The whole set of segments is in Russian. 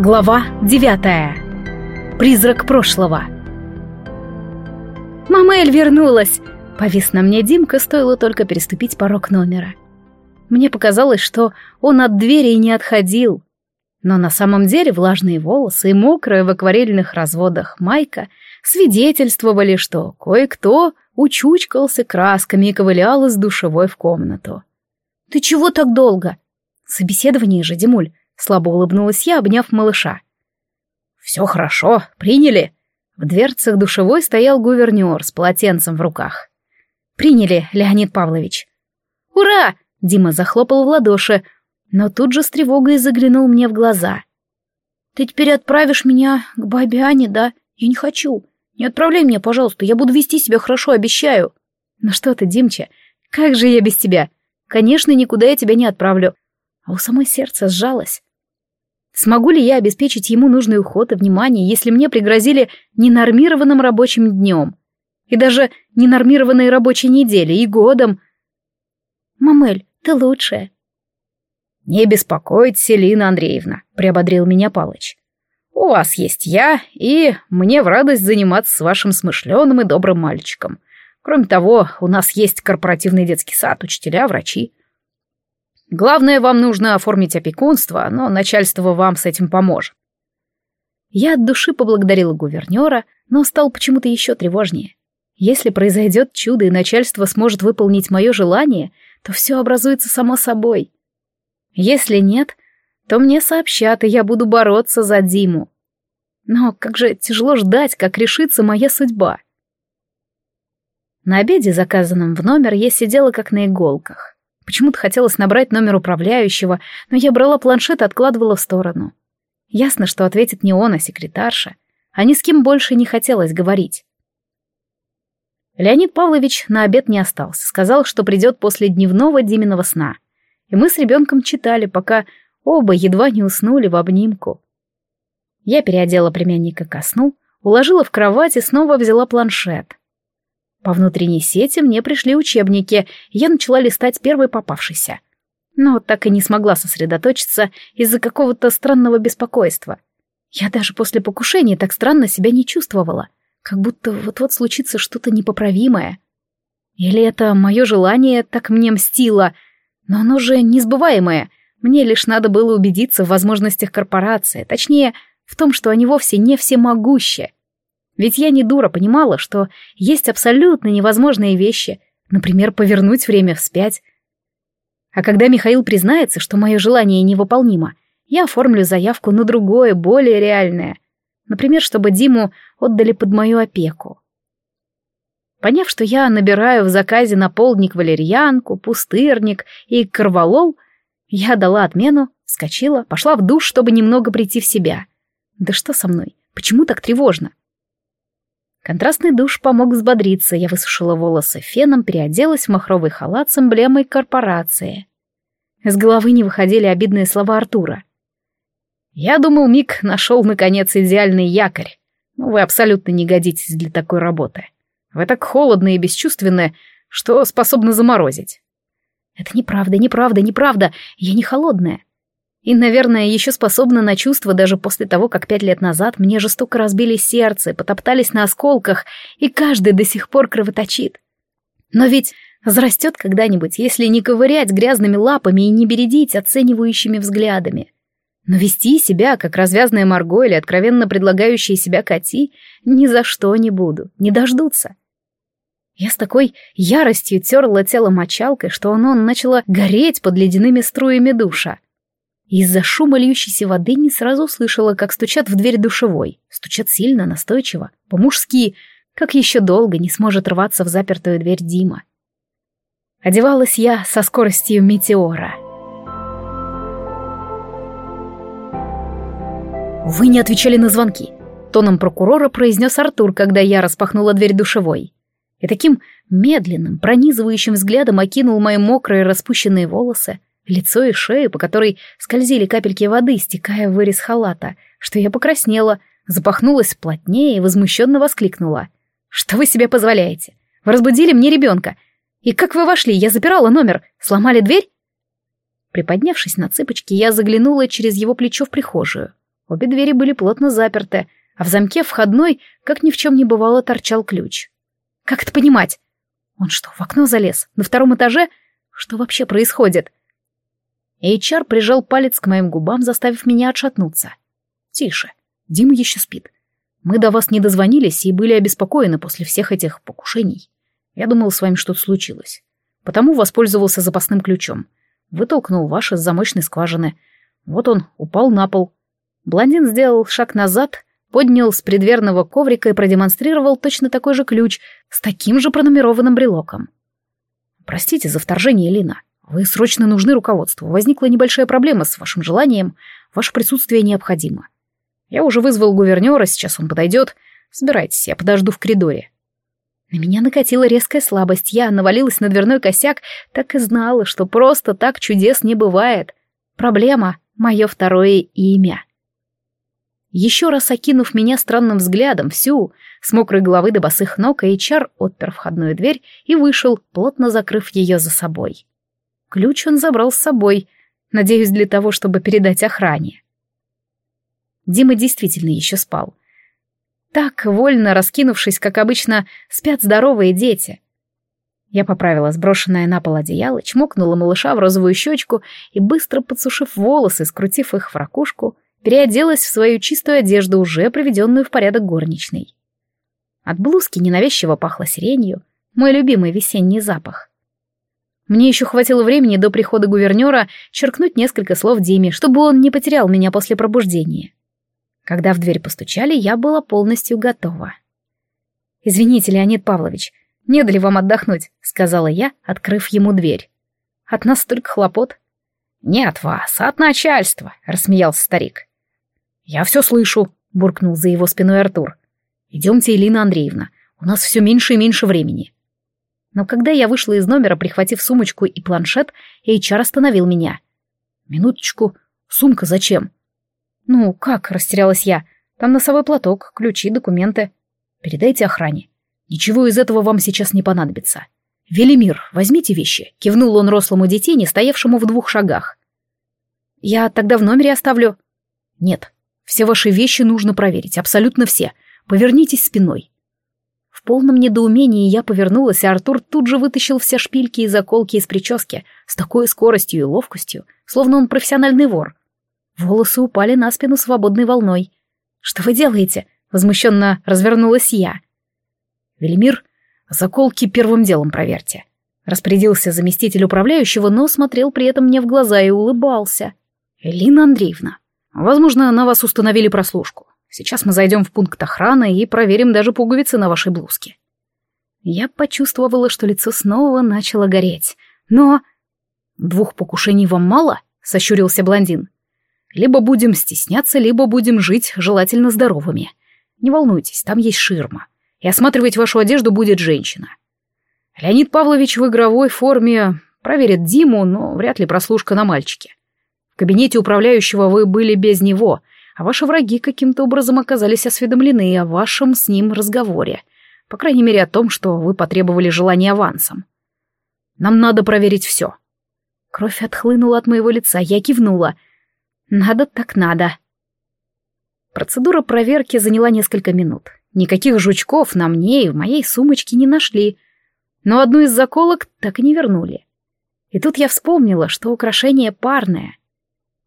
Глава девятая. Призрак прошлого. «Мамель вернулась!» Повис на мне Димка, стоило только переступить порог номера. Мне показалось, что он от двери не отходил. Но на самом деле влажные волосы и мокрая в акварельных разводах майка свидетельствовали, что кое-кто учучкался красками и ковылял из душевой в комнату. «Ты чего так долго?» «Собеседование же, Димуль. Слабо улыбнулась я, обняв малыша. «Все хорошо, приняли». В дверцах душевой стоял гувернер с полотенцем в руках. «Приняли, Леонид Павлович». «Ура!» — Дима захлопал в ладоши, но тут же с тревогой заглянул мне в глаза. «Ты теперь отправишь меня к бабе Ане, да? Я не хочу. Не отправляй меня, пожалуйста, я буду вести себя хорошо, обещаю». «Ну что ты, Димча, как же я без тебя? Конечно, никуда я тебя не отправлю». А у самой сердце сжалось. Смогу ли я обеспечить ему нужный уход и внимание, если мне пригрозили ненормированным рабочим днем? И даже ненормированной рабочей неделей и годом? «Мамель, ты лучшая». «Не беспокойтесь, Селина Андреевна», — приободрил меня Палыч. «У вас есть я, и мне в радость заниматься с вашим смышленым и добрым мальчиком. Кроме того, у нас есть корпоративный детский сад, учителя, врачи. Главное, вам нужно оформить опекунство, но начальство вам с этим поможет. Я от души поблагодарила гувернера, но стал почему-то еще тревожнее. Если произойдет чудо и начальство сможет выполнить мое желание, то все образуется само собой. Если нет, то мне сообщат, и я буду бороться за Диму. Но как же тяжело ждать, как решится моя судьба. На обеде, заказанном в номер, я сидела как на иголках. Почему-то хотелось набрать номер управляющего, но я брала планшет и откладывала в сторону. Ясно, что ответит не он, а секретарша. А ни с кем больше не хотелось говорить. Леонид Павлович на обед не остался, сказал, что придет после дневного Диминого сна. И мы с ребенком читали, пока оба едва не уснули в обнимку. Я переодела племянника ко сну, уложила в кровать и снова взяла планшет. По внутренней сети мне пришли учебники, я начала листать первый попавшийся. Но так и не смогла сосредоточиться из-за какого-то странного беспокойства. Я даже после покушения так странно себя не чувствовала, как будто вот-вот случится что-то непоправимое. Или это мое желание так мне мстило, но оно же несбываемое. Мне лишь надо было убедиться в возможностях корпорации, точнее, в том, что они вовсе не всемогущие. Ведь я не дура понимала, что есть абсолютно невозможные вещи, например, повернуть время вспять. А когда Михаил признается, что мое желание невыполнимо, я оформлю заявку на другое, более реальное. Например, чтобы Диму отдали под мою опеку. Поняв, что я набираю в заказе на полдник валерьянку, пустырник и корвалол, я дала отмену, вскочила, пошла в душ, чтобы немного прийти в себя. Да что со мной? Почему так тревожно? Контрастный душ помог взбодриться, я высушила волосы феном, переоделась в махровый халат с эмблемой корпорации. С головы не выходили обидные слова Артура. «Я думал, Мик нашел, наконец, идеальный якорь. Но вы абсолютно не годитесь для такой работы. Вы так холодны и бесчувственны, что способны заморозить». «Это неправда, неправда, неправда. Я не холодная. И, наверное, еще способна на чувства даже после того, как пять лет назад мне жестоко разбили сердце, потоптались на осколках, и каждый до сих пор кровоточит. Но ведь зарастет когда-нибудь, если не ковырять грязными лапами и не бередить оценивающими взглядами. Но вести себя, как развязная Марго или откровенно предлагающая себя Кати, ни за что не буду, не дождутся. Я с такой яростью терла тело мочалкой, что оно начало гореть под ледяными струями душа. Из-за шума льющейся воды не сразу услышала, как стучат в дверь душевой. Стучат сильно, настойчиво, по-мужски, как еще долго не сможет рваться в запертую дверь Дима. Одевалась я со скоростью метеора. «Вы не отвечали на звонки», — тоном прокурора произнес Артур, когда я распахнула дверь душевой. И таким медленным, пронизывающим взглядом окинул мои мокрые распущенные волосы, лицо и шею, по которой скользили капельки воды, стекая в вырез халата, что я покраснела, запахнулась плотнее и возмущенно воскликнула. «Что вы себе позволяете? Вы разбудили мне ребенка. И как вы вошли? Я запирала номер. Сломали дверь?» Приподнявшись на цыпочки, я заглянула через его плечо в прихожую. Обе двери были плотно заперты, а в замке входной, как ни в чем не бывало, торчал ключ. Как это понимать? Он что, в окно залез? На втором этаже? Что вообще происходит? HR прижал палец к моим губам, заставив меня отшатнуться. Тише. Дима еще спит. Мы до вас не дозвонились и были обеспокоены после всех этих покушений. Я думал, с вами что-то случилось. Потому воспользовался запасным ключом. Вытолкнул ваш из замочной скважины. Вот он упал на пол. Блондин сделал шаг назад, поднял с предверного коврика и продемонстрировал точно такой же ключ с таким же пронумерованным брелоком. «Простите за вторжение, Лина. Вы срочно нужны руководству. Возникла небольшая проблема с вашим желанием. Ваше присутствие необходимо. Я уже вызвал гувернера, сейчас он подойдет. Собирайтесь, я подожду в коридоре». На меня накатила резкая слабость. Я навалилась на дверной косяк, так и знала, что просто так чудес не бывает. Проблема — мое второе имя. Еще раз окинув меня странным взглядом всю, с мокрой головы до босых ног, Эйчар отпер входную дверь и вышел, плотно закрыв ее за собой. Ключ он забрал с собой, надеюсь, для того, чтобы передать охране. Дима действительно еще спал. Так, вольно раскинувшись, как обычно, спят здоровые дети. Я поправила сброшенное на пол одеяло, чмокнула малыша в розовую щечку и, быстро подсушив волосы, скрутив их в ракушку, переоделась в свою чистую одежду, уже приведенную в порядок горничной. От блузки ненавязчиво пахло сиренью, мой любимый весенний запах. Мне еще хватило времени до прихода гувернера черкнуть несколько слов Диме, чтобы он не потерял меня после пробуждения. Когда в дверь постучали, я была полностью готова. «Извините, Леонид Павлович, не дали вам отдохнуть», — сказала я, открыв ему дверь. «От нас столько хлопот». «Не от вас, а от начальства», — рассмеялся старик. «Я все слышу», — буркнул за его спиной Артур. «Идемте, Элина Андреевна, у нас все меньше и меньше времени». Но когда я вышла из номера, прихватив сумочку и планшет, HR остановил меня. «Минуточку, сумка зачем?» «Ну, как?» — растерялась я. «Там носовой платок, ключи, документы». «Передайте охране. Ничего из этого вам сейчас не понадобится. Велимир, возьмите вещи», — кивнул он рослому детине, стоявшему в двух шагах. «Я тогда в номере оставлю». «Нет, все ваши вещи нужно проверить, абсолютно все. Повернитесь спиной». В полном недоумении я повернулась, а Артур тут же вытащил все шпильки и заколки из прически с такой скоростью и ловкостью, словно он профессиональный вор. Волосы упали на спину свободной волной. «Что вы делаете?» — возмущенно развернулась я. «Велимир, заколки первым делом проверьте», — распорядился заместитель управляющего, но смотрел при этом мне в глаза и улыбался. «Элина Андреевна, Возможно, на вас установили прослушку. Сейчас мы зайдем в пункт охраны и проверим даже пуговицы на вашей блузке. Я почувствовала, что лицо снова начало гореть. Но... Двух покушений вам мало? Сощурился блондин. Либо будем стесняться, либо будем жить желательно здоровыми. Не волнуйтесь, там есть ширма. И осматривать вашу одежду будет женщина. Леонид Павлович в игровой форме проверит Диму, но вряд ли прослушка на мальчике кабинете управляющего вы были без него, а ваши враги каким-то образом оказались осведомлены о вашем с ним разговоре. По крайней мере, о том, что вы потребовали желания авансом. Нам надо проверить все. Кровь отхлынула от моего лица, я кивнула. Надо так надо. Процедура проверки заняла несколько минут. Никаких жучков на мне и в моей сумочке не нашли. Но одну из заколок так и не вернули. И тут я вспомнила, что украшение парное.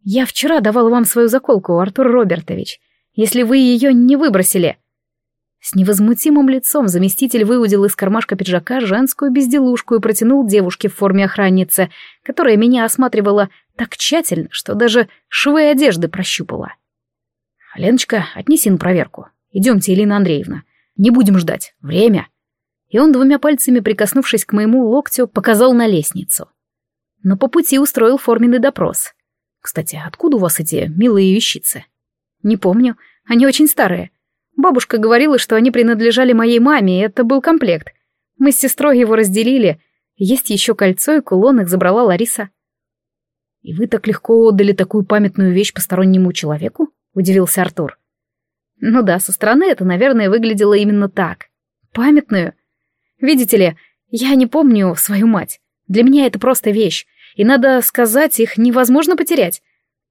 «Я вчера давал вам свою заколку, Артур Робертович, если вы ее не выбросили». С невозмутимым лицом заместитель выудил из кармашка пиджака женскую безделушку и протянул девушке в форме охранницы, которая меня осматривала так тщательно, что даже швы одежды прощупала. «Леночка, отнеси на проверку. Идемте, Елена Андреевна. Не будем ждать. Время». И он двумя пальцами, прикоснувшись к моему локтю, показал на лестницу. Но по пути устроил форменный допрос. Кстати, откуда у вас эти милые вещицы? Не помню. Они очень старые. Бабушка говорила, что они принадлежали моей маме, и это был комплект. Мы с сестрой его разделили. Есть еще кольцо и кулон, их забрала Лариса. «И вы так легко отдали такую памятную вещь постороннему человеку?» — удивился Артур. «Ну да, со стороны это, наверное, выглядело именно так. Памятную. Видите ли, я не помню свою мать. Для меня это просто вещь и надо сказать, их невозможно потерять.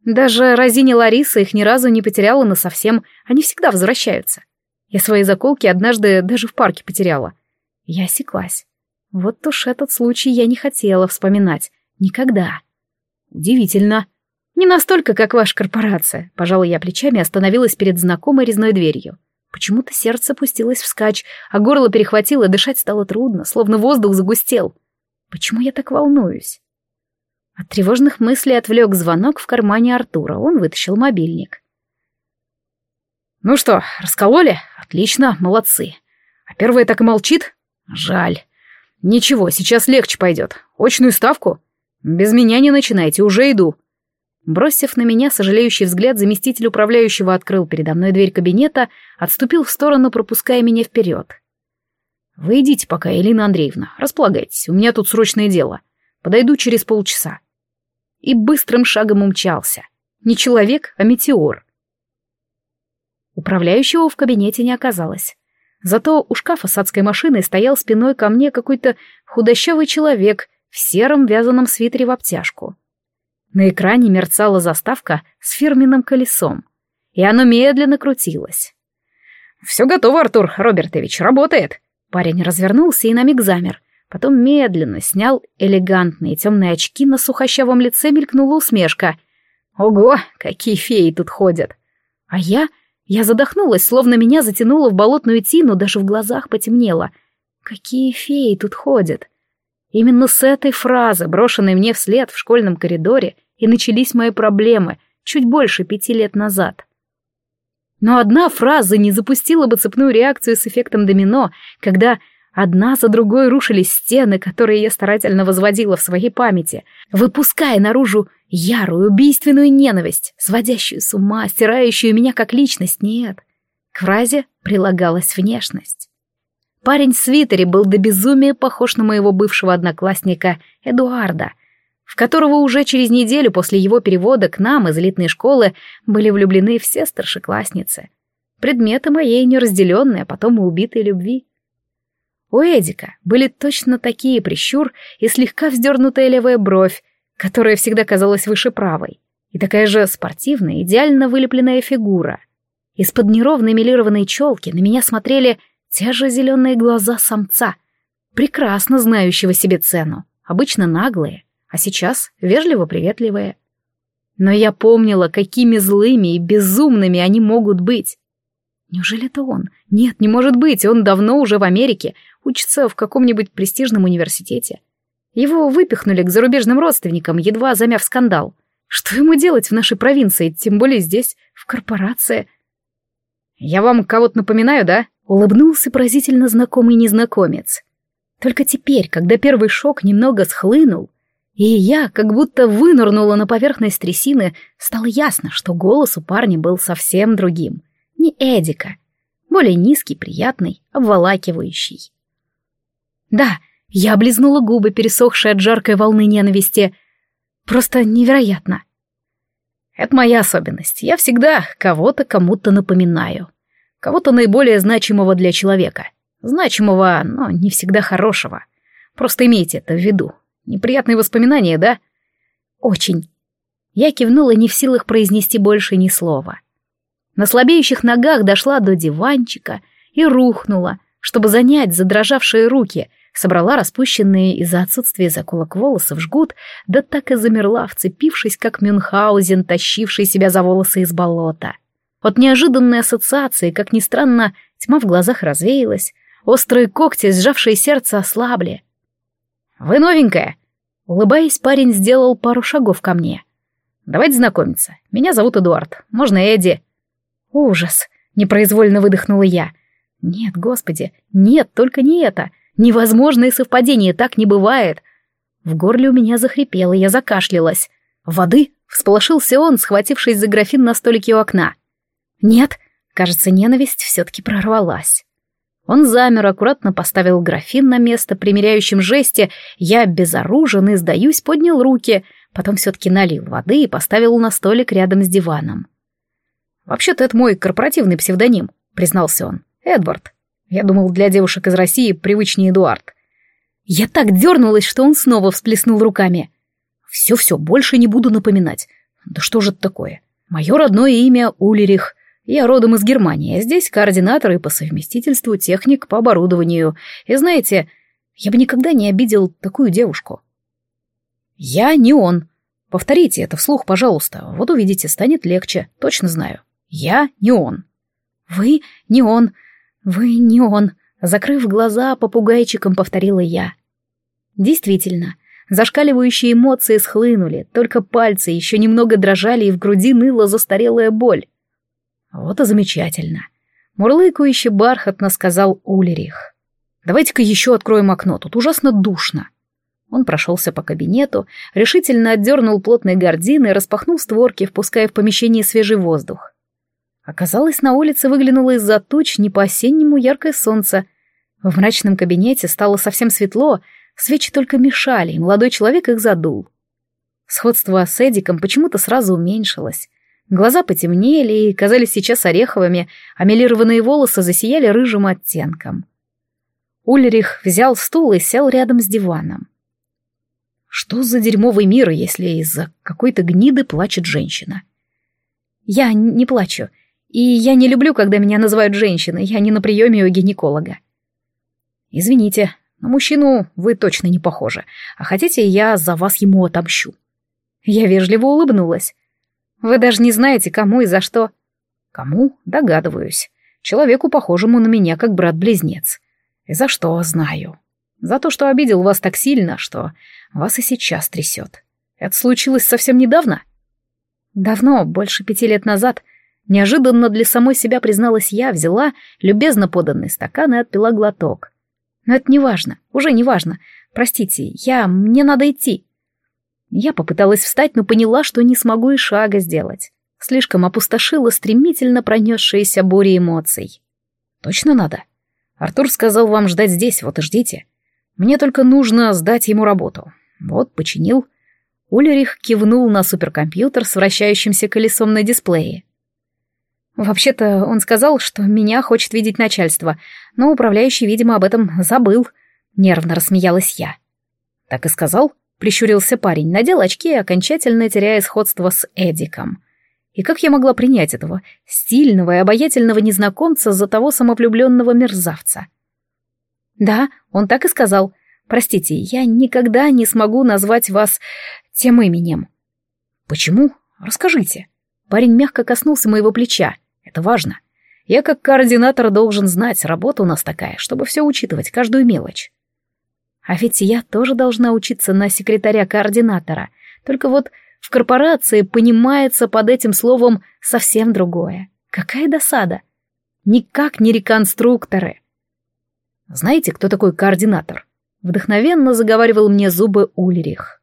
Даже Розине Лариса их ни разу не потеряла насовсем, они всегда возвращаются. Я свои заколки однажды даже в парке потеряла. Я осеклась. Вот уж этот случай я не хотела вспоминать. Никогда. Удивительно. Не настолько, как ваша корпорация. Пожалуй, я плечами остановилась перед знакомой резной дверью. Почему-то сердце пустилось вскачь, а горло перехватило, дышать стало трудно, словно воздух загустел. Почему я так волнуюсь? От тревожных мыслей отвлек звонок в кармане Артура. Он вытащил мобильник. «Ну что, раскололи? Отлично, молодцы. А первая так и молчит? Жаль. Ничего, сейчас легче пойдет. Очную ставку? Без меня не начинайте, уже иду». Бросив на меня сожалеющий взгляд, заместитель управляющего открыл передо мной дверь кабинета, отступил в сторону, пропуская меня вперед. «Вы идите пока, Элина Андреевна, располагайтесь, у меня тут срочное дело. Подойду через полчаса». И быстрым шагом умчался. Не человек, а метеор. Управляющего в кабинете не оказалось. Зато у шкафа с адской машиной стоял спиной ко мне какой-то худощавый человек в сером вязаном свитере в обтяжку. На экране мерцала заставка с фирменным колесом, и оно медленно крутилось. «Все готово, Артур Робертович, работает!» Парень развернулся и на миг замер, потом медленно снял элегантные темные очки, на сухощавом лице мелькнула усмешка. «Ого, какие феи тут ходят!» А я... Я задохнулась, словно меня затянуло в болотную тину, даже в глазах потемнело. Какие феи тут ходят? Именно с этой фразы, брошенной мне вслед в школьном коридоре, и начались мои проблемы чуть больше пяти лет назад. Но одна фраза не запустила бы цепную реакцию с эффектом домино, когда одна за другой рушились стены, которые я старательно возводила в своей памяти, выпуская наружу ярую убийственную ненависть, сводящую с ума, стирающую меня как личность. Нет, к фразе прилагалась внешность. Парень в свитере был до безумия похож на моего бывшего одноклассника Эдуарда, в которого уже через неделю после его перевода к нам из элитной школы были влюблены все старшеклассницы. Предметы моей неразделенной, а потом и убитой любви. У Эдика были точно такие прищур и слегка вздернутая левая бровь, которая всегда казалась выше правой, и такая же спортивная, идеально вылепленная фигура. Из-под неровной милированной челки на меня смотрели те же зеленые глаза самца, прекрасно знающего себе цену, обычно наглые, а сейчас вежливо-приветливые. Но я помнила, какими злыми и безумными они могут быть. Неужели это он? Нет, не может быть, он давно уже в Америке, учится в каком-нибудь престижном университете. Его выпихнули к зарубежным родственникам, едва замяв скандал. Что ему делать в нашей провинции, тем более здесь, в корпорации? «Я вам кого-то напоминаю, да?» — улыбнулся поразительно знакомый незнакомец. Только теперь, когда первый шок немного схлынул, и я как будто вынырнула на поверхность трясины, стало ясно, что голос у парня был совсем другим. Не Эдика. Более низкий, приятный, обволакивающий. Да, я облизнула губы, пересохшие от жаркой волны ненависти. Просто невероятно. Это моя особенность. Я всегда кого-то кому-то напоминаю. Кого-то наиболее значимого для человека. Значимого, но не всегда хорошего. Просто имейте это в виду. Неприятные воспоминания, да? Очень. Я кивнула не в силах произнести больше ни слова. На слабеющих ногах дошла до диванчика и рухнула, чтобы занять задрожавшие руки, собрала распущенные из-за отсутствия заколок волосы в жгут, да так и замерла, вцепившись, как Мюнхгаузен, тащивший себя за волосы из болота. От неожиданной ассоциации, как ни странно, тьма в глазах развеялась, острые когти, сжавшие сердце, ослабли. «Вы новенькая?» Улыбаясь, парень сделал пару шагов ко мне. «Давайте знакомиться. Меня зовут Эдуард. Можно Эдди?» «Ужас!» — непроизвольно выдохнула я. «Нет, господи, нет, только не это. Невозможное совпадение, так не бывает». В горле у меня захрипело, я закашлялась. «Воды?» — всполошился он, схватившись за графин на столике у окна. «Нет», кажется, ненависть все-таки прорвалась. Он замер, аккуратно поставил графин на место, примеряющим жесте. Я безоружен и, сдаюсь, поднял руки, потом все-таки налил воды и поставил на столик рядом с диваном. «Вообще-то это мой корпоративный псевдоним», — признался он. «Эдвард. Я думал, для девушек из России привычнее Эдуард». Я так дернулась, что он снова всплеснул руками. «Все-все, больше не буду напоминать. Да что же это такое? Мое родное имя Улерих. Я родом из Германии, а здесь координатор и по совместительству техник по оборудованию. И знаете, я бы никогда не обидел такую девушку. Я не он. Повторите это вслух, пожалуйста. Вот увидите, станет легче. Точно знаю. Я не он. Вы не он. Вы не он. Закрыв глаза, попугайчиком повторила я. Действительно, зашкаливающие эмоции схлынули, только пальцы еще немного дрожали, и в груди ныла застарелая боль. Вот и замечательно. Мурлыкающе бархатно сказал Улерих. Давайте-ка еще откроем окно, тут ужасно душно. Он прошелся по кабинету, решительно отдернул плотные гардины и распахнул створки, впуская в помещение свежий воздух. Оказалось, на улице выглянуло из-за туч не по-осеннему яркое солнце, в мрачном кабинете стало совсем светло, свечи только мешали, и молодой человек их задул. Сходство с Эдиком почему-то сразу уменьшилось. Глаза потемнели и казались сейчас ореховыми, а мелированные волосы засияли рыжим оттенком. Ульрих взял стул и сел рядом с диваном. Что за дерьмовый мир, если из-за какой-то гниды плачет женщина? Я не плачу, и я не люблю, когда меня называют женщиной, я не на приеме у гинеколога. Извините, на мужчину вы точно не похожи. А хотите, я за вас ему отомщу?» Я вежливо улыбнулась. «Вы даже не знаете, кому и за что». «Кому? Догадываюсь. Человеку, похожему на меня, как брат-близнец. И за что, знаю. За то, что обидел вас так сильно, что вас и сейчас трясет. Это случилось совсем недавно?» «Давно, больше пяти лет назад», Неожиданно для самой себя призналась я, взяла любезно поданный стакан и отпила глоток. Но это не важно, уже не важно. Простите, я... мне надо идти. Я попыталась встать, но поняла, что не смогу и шага сделать. Слишком опустошила стремительно пронесшиеся бури эмоций. Точно надо? Артур сказал вам ждать здесь, вот и ждите. Мне только нужно сдать ему работу. Вот, починил. Ульрих кивнул на суперкомпьютер с вращающимся колесом на дисплее. Вообще-то он сказал, что меня хочет видеть начальство, но управляющий, видимо, об этом забыл. Нервно рассмеялась я. Так и сказал, прищурился парень, надел очки, окончательно теряя сходство с Эдиком. И как я могла принять этого стильного и обаятельного незнакомца за того самовлюбленного мерзавца? Да, он так и сказал. Простите, я никогда не смогу назвать вас тем именем. Почему? Расскажите. Парень мягко коснулся моего плеча. Это важно. Я как координатор должен знать, работа у нас такая, чтобы все учитывать, каждую мелочь. А ведь я тоже должна учиться на секретаря-координатора. Только вот в корпорации понимается под этим словом совсем другое. Какая досада. Никак не реконструкторы. Знаете, кто такой координатор? Вдохновенно заговаривал мне зубы Ульрих.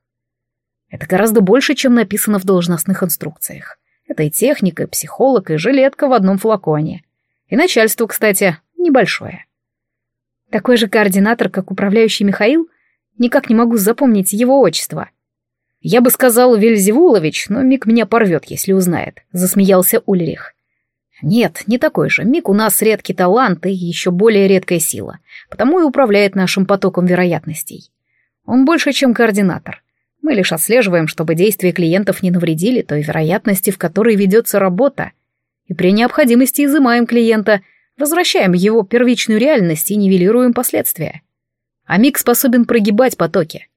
Это гораздо больше, чем написано в должностных инструкциях. Это и техника, и психолог, и жилетка в одном флаконе. И начальство, кстати, небольшое. Такой же координатор, как управляющий Михаил? Никак не могу запомнить его отчество. Я бы сказал Вельзевулович, но Мик меня порвет, если узнает, засмеялся Ульрих. Нет, не такой же. Мик у нас редкий талант и еще более редкая сила, потому и управляет нашим потоком вероятностей. Он больше, чем координатор. Мы лишь отслеживаем, чтобы действия клиентов не навредили той вероятности, в которой ведется работа, и при необходимости изымаем клиента, возвращаем его первичную реальность и нивелируем последствия. А Мик способен прогибать потоки.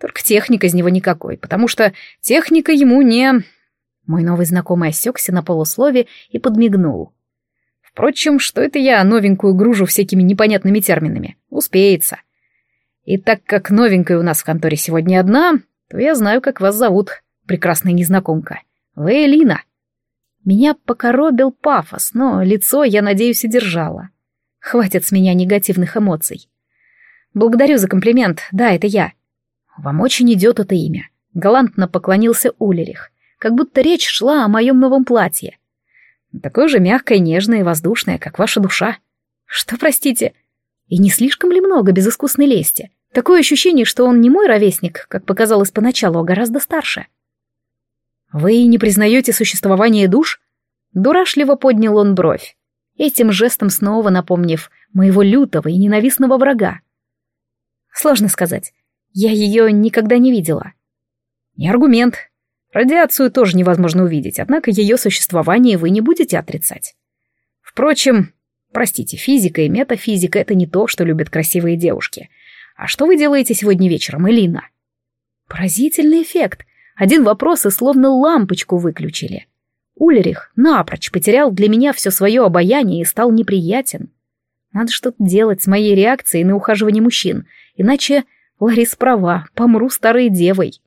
Только техника из него никакой, потому что техника ему не... Мой новый знакомый осекся на полуслове и подмигнул. Впрочем, что это я новенькую гружу всякими непонятными терминами? Успеется. И так как новенькая у нас в конторе сегодня одна, то я знаю, как вас зовут, прекрасная незнакомка. Вы Элина. Меня покоробил пафос, но лицо, я надеюсь, и держала. Хватит с меня негативных эмоций. Благодарю за комплимент, да, это я. Вам очень идет это имя. Галантно поклонился Улерих, как будто речь шла о моем новом платье. Такое же мягкое, нежное и воздушное, как ваша душа. Что, простите? И не слишком ли много безыскусной лести? Такое ощущение, что он не мой ровесник, как показалось поначалу, а гораздо старше. «Вы не признаете существование душ?» Дурашливо поднял он бровь, этим жестом снова напомнив моего лютого и ненавистного врага. Сложно сказать. Я ее никогда не видела. Не аргумент. Радиацию тоже невозможно увидеть, однако ее существование вы не будете отрицать. Впрочем, простите, физика и метафизика — это не то, что любят красивые девушки. А что вы делаете сегодня вечером, Элина? Поразительный эффект. Один вопрос и словно лампочку выключили. Ульрих напрочь потерял для меня все свое обаяние и стал неприятен. Надо что-то делать с моей реакцией на ухаживание мужчин, иначе Ларис права, помру старой девой.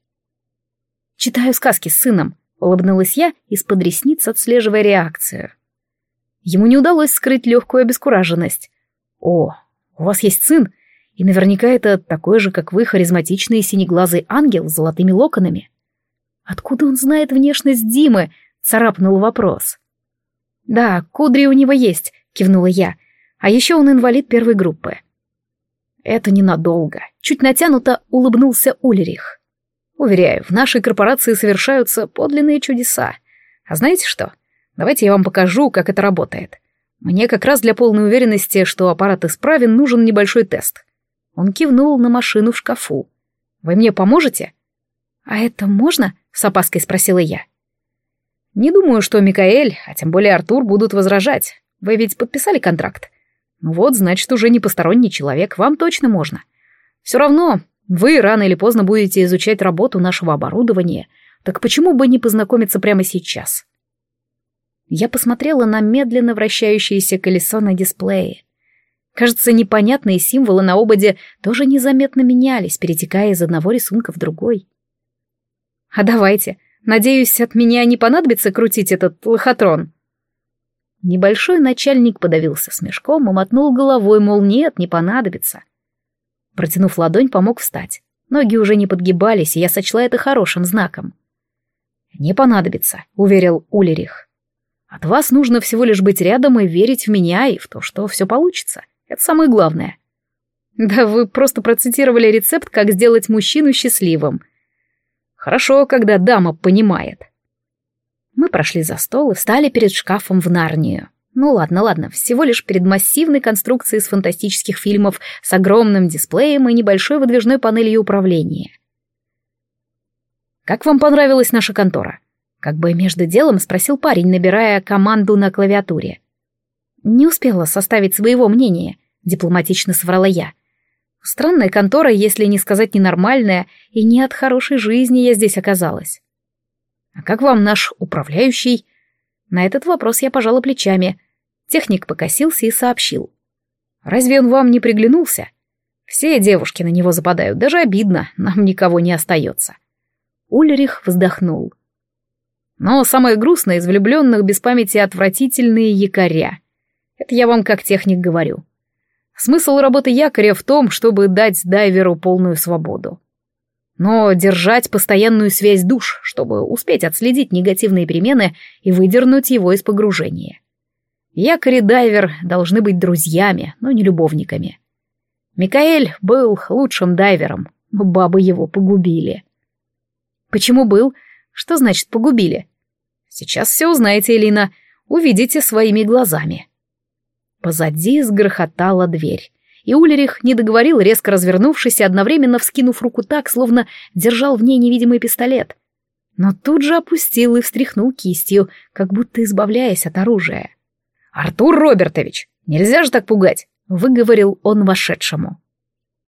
«Читаю сказки с сыном», — улыбнулась я, из-под ресниц отслеживая реакцию. Ему не удалось скрыть легкую обескураженность. «О, у вас есть сын, и наверняка это такой же, как вы, харизматичный синеглазый ангел с золотыми локонами». «Откуда он знает внешность Димы?» — царапнул вопрос. «Да, кудри у него есть», — кивнула я. «А еще он инвалид первой группы». «Это ненадолго», — чуть натянуто улыбнулся Ульрих. Уверяю, в нашей корпорации совершаются подлинные чудеса. А знаете что? Давайте я вам покажу, как это работает. Мне как раз для полной уверенности, что аппарат исправен, нужен небольшой тест. Он кивнул на машину в шкафу. Вы мне поможете? А это можно? С опаской спросила я. Не думаю, что Микаэль, а тем более Артур, будут возражать. Вы ведь подписали контракт. Ну вот, значит, уже не посторонний человек, вам точно можно. Все равно вы рано или поздно будете изучать работу нашего оборудования, так почему бы не познакомиться прямо сейчас? Я посмотрела на медленно вращающееся колесо на дисплее. Кажется, непонятные символы на ободе тоже незаметно менялись, перетекая из одного рисунка в другой. А давайте, надеюсь, от меня не понадобится крутить этот лохотрон. Небольшой начальник подавился смешком и мотнул головой, мол, нет, не понадобится. Протянув ладонь, помог встать. Ноги уже не подгибались, и я сочла это хорошим знаком. «Не понадобится», — уверил Улерих. «От вас нужно всего лишь быть рядом и верить в меня и в то, что все получится. Это самое главное». «Да вы просто процитировали рецепт, как сделать мужчину счастливым». «Хорошо, когда дама понимает». Мы прошли за стол и встали перед шкафом в Нарнию. Ну ладно, ладно, всего лишь перед массивной конструкцией из фантастических фильмов с огромным дисплеем и небольшой выдвижной панелью управления. «Как вам понравилась наша контора?» Как бы между делом спросил парень, набирая команду на клавиатуре. «Не успела составить своего мнения», — дипломатично соврала я. «Странная контора, если не сказать ненормальная, и не от хорошей жизни я здесь оказалась». «А как вам наш управляющий?» На этот вопрос я пожала плечами. Техник покосился и сообщил. «Разве он вам не приглянулся? Все девушки на него западают, даже обидно, нам никого не остается». Ульрих вздохнул. «Но самое грустное из влюбленных без памяти отвратительные якоря. Это я вам как техник говорю. Смысл работы якоря в том, чтобы дать дайверу полную свободу. Но держать постоянную связь душ, чтобы успеть отследить негативные перемены и выдернуть его из погружения. Якорь и дайвер должны быть друзьями, но не любовниками. Микаэль был лучшим дайвером, но бабы его погубили. Почему был? Что значит погубили? Сейчас все узнаете, Элина, увидите своими глазами. Позади сгрохотала дверь, и Ульрих не договорил, резко развернувшись и одновременно вскинув руку так, словно держал в ней невидимый пистолет. Но тут же опустил и встряхнул кистью, как будто избавляясь от оружия. «Артур Робертович, нельзя же так пугать!» — выговорил он вошедшему.